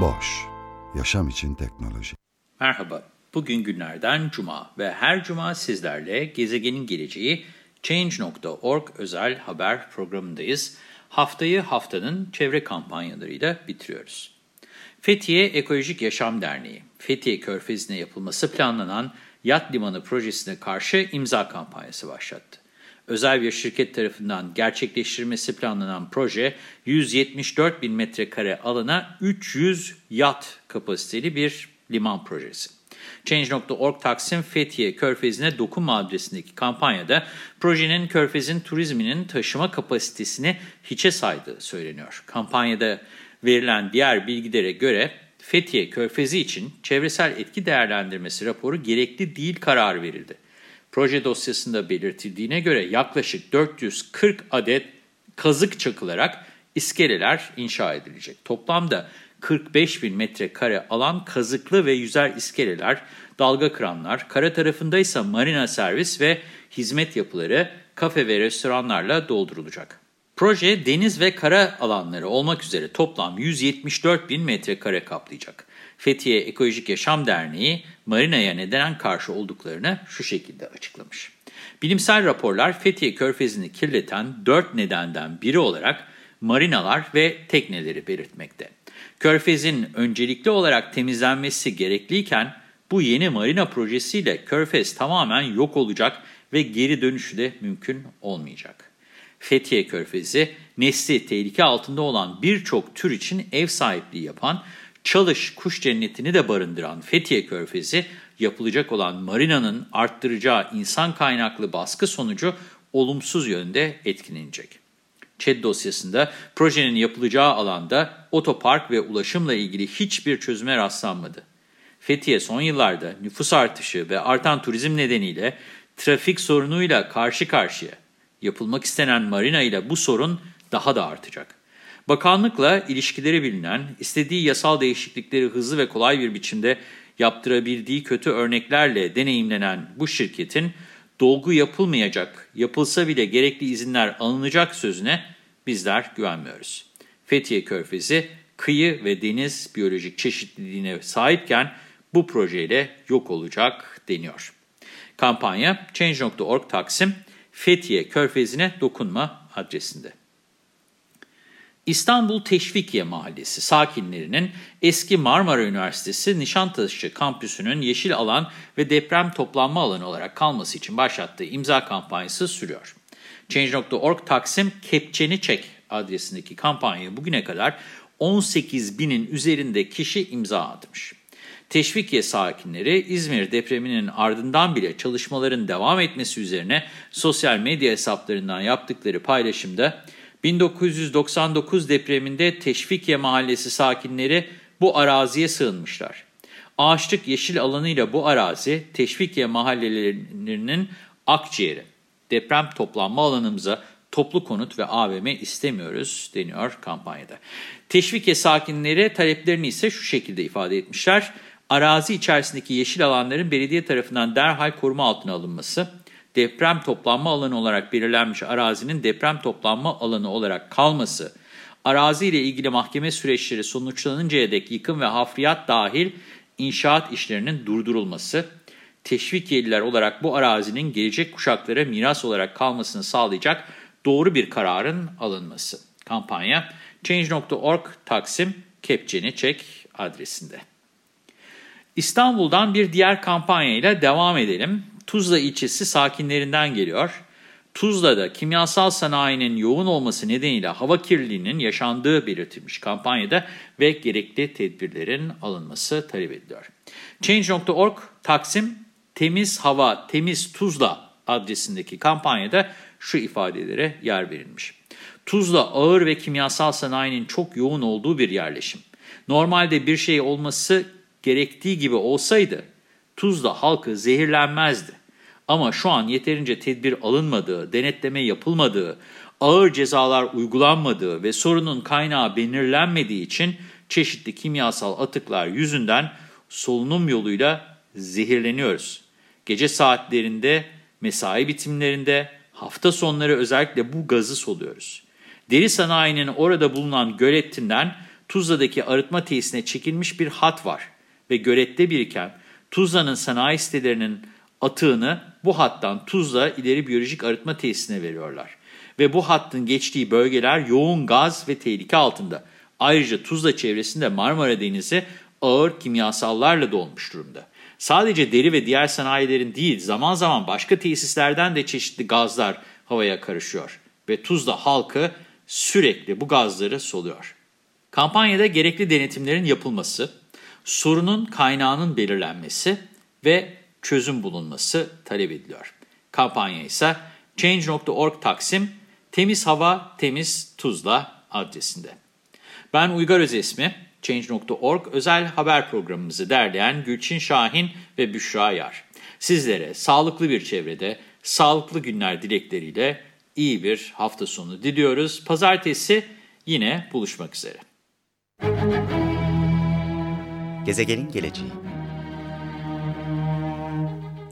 Boş, yaşam için teknoloji. Merhaba, bugün günlerden Cuma ve her Cuma sizlerle Gezegenin Geleceği Change.org özel haber programındayız. Haftayı haftanın çevre kampanyalarıyla bitiriyoruz. Fethiye Ekolojik Yaşam Derneği, Fethiye Körfezi'ne yapılması planlanan yat limanı projesine karşı imza kampanyası başlattı. Özel bir şirket tarafından gerçekleştirilmesi planlanan proje 174 bin metrekare alana 300 yat kapasiteli bir liman projesi. Change.org Taksim Fethiye Körfezi'ne dokunma adresindeki kampanyada projenin Körfez'in turizminin taşıma kapasitesini hiçe saydığı söyleniyor. Kampanyada verilen diğer bilgilere göre Fethiye Körfezi için çevresel etki değerlendirmesi raporu gerekli değil kararı verildi. Proje dosyasında belirtildiğine göre yaklaşık 440 adet kazık çakılarak iskeleler inşa edilecek. Toplamda 45 bin metrekare alan kazıklı ve yüzer iskeleler, dalga kıranlar, kara tarafında ise marina servis ve hizmet yapıları, kafe ve restoranlarla doldurulacak. Proje deniz ve kara alanları olmak üzere toplam 174 bin metrekare kaplayacak. Fethiye Ekolojik Yaşam Derneği marinaya neden karşı olduklarını şu şekilde açıklamış. Bilimsel raporlar Fethiye Körfezi'ni kirleten dört nedenden biri olarak marinalar ve tekneleri belirtmekte. Körfez'in öncelikli olarak temizlenmesi gerekliyken bu yeni marina projesiyle Körfez tamamen yok olacak ve geri dönüşü de mümkün olmayacak. Fethiye Körfezi, nesli tehlike altında olan birçok tür için ev sahipliği yapan, Çalış Kuş Cenneti'ni de barındıran Fethiye Körfezi, yapılacak olan marinanın arttıracağı insan kaynaklı baskı sonucu olumsuz yönde etkilenecek. ÇED dosyasında projenin yapılacağı alanda otopark ve ulaşımla ilgili hiçbir çözüme rastlanmadı. Fethiye son yıllarda nüfus artışı ve artan turizm nedeniyle trafik sorunuyla karşı karşıya. Yapılmak istenen marina ile bu sorun daha da artacak. Bakanlıkla ilişkileri bilinen, istediği yasal değişiklikleri hızlı ve kolay bir biçimde yaptırabildiği kötü örneklerle deneyimlenen bu şirketin dolgu yapılmayacak, yapılsa bile gerekli izinler alınacak sözüne bizler güvenmiyoruz. Fethiye Körfezi kıyı ve deniz biyolojik çeşitliliğine sahipken bu projeyle yok olacak deniyor. Kampanya Change.org Taksim Fethiye Körfezi'ne dokunma adresinde. İstanbul Teşvikiye Mahallesi sakinlerinin eski Marmara Üniversitesi Nişantaşı kampüsünün yeşil alan ve deprem toplanma alanı olarak kalması için başlattığı imza kampanyası sürüyor. Change.org Taksim Kepçeni Çek adresindeki kampanyaya bugüne kadar 18 binin üzerinde kişi imza atmış. Teşvikiye sakinleri İzmir depreminin ardından bile çalışmaların devam etmesi üzerine sosyal medya hesaplarından yaptıkları paylaşımda 1999 depreminde Teşvikiye mahallesi sakinleri bu araziye sığınmışlar. Ağaçlık yeşil alanıyla bu arazi Teşvikiye mahallelerinin akciğeri. Deprem toplanma alanımıza toplu konut ve AVM istemiyoruz deniyor kampanyada. Teşvikiye sakinleri taleplerini ise şu şekilde ifade etmişler. Arazi içerisindeki yeşil alanların belediye tarafından derhal koruma altına alınması, deprem toplanma alanı olarak belirlenmiş arazinin deprem toplanma alanı olarak kalması, arazi ile ilgili mahkeme süreçleri sonuçlanıncaya dek yıkım ve hafriyat dahil inşaat işlerinin durdurulması, teşvikiyeliler olarak bu arazinin gelecek kuşaklara miras olarak kalmasını sağlayacak doğru bir kararın alınması. Kampanya Change.org Taksim Kepçeni Çek adresinde. İstanbul'dan bir diğer kampanyayla devam edelim. Tuzla ilçesi sakinlerinden geliyor. Tuzla'da kimyasal sanayinin yoğun olması nedeniyle hava kirliliğinin yaşandığı belirtilmiş kampanyada ve gerekli tedbirlerin alınması talep ediliyor. Change.org Taksim Temiz Hava Temiz Tuzla adresindeki kampanyada şu ifadelere yer verilmiş. Tuzla ağır ve kimyasal sanayinin çok yoğun olduğu bir yerleşim. Normalde bir şey olması gerektiği gibi olsaydı Tuzla halkı zehirlenmezdi. Ama şu an yeterince tedbir alınmadığı, denetleme yapılmadığı, ağır cezalar uygulanmadığı ve sorunun kaynağı belirlenmediği için çeşitli kimyasal atıklar yüzünden solunum yoluyla zehirleniyoruz. Gece saatlerinde, mesai bitimlerinde, hafta sonları özellikle bu gazı soluyoruz. Deri sanayinin orada bulunan göletinden Tuzla'daki arıtma tesisine çekilmiş bir hat var ve gölette biriken Tuzla'nın sanayi sitelerinin atığını bu hattan Tuzla ileri biyolojik arıtma tesisine veriyorlar. Ve bu hattın geçtiği bölgeler yoğun gaz ve tehlike altında. Ayrıca Tuzla çevresinde Marmara Denizi ağır kimyasallarla dolmuş durumda. Sadece deri ve diğer sanayilerin değil zaman zaman başka tesislerden de çeşitli gazlar havaya karışıyor. Ve Tuzla halkı sürekli bu gazları soluyor. Kampanyada gerekli denetimlerin yapılması, sorunun kaynağının belirlenmesi ve çözüm bulunması talep ediliyor. Kampanya ise Change.org Taksim Temiz Hava Temiz Tuzla adresinde. Ben Uygar Özesmi, Change.org özel haber programımızı derleyen Gülçin Şahin ve Büşra Yar. Sizlere sağlıklı bir çevrede, sağlıklı günler dilekleriyle iyi bir hafta sonu diliyoruz. Pazartesi yine buluşmak üzere. Gezegenin geleceği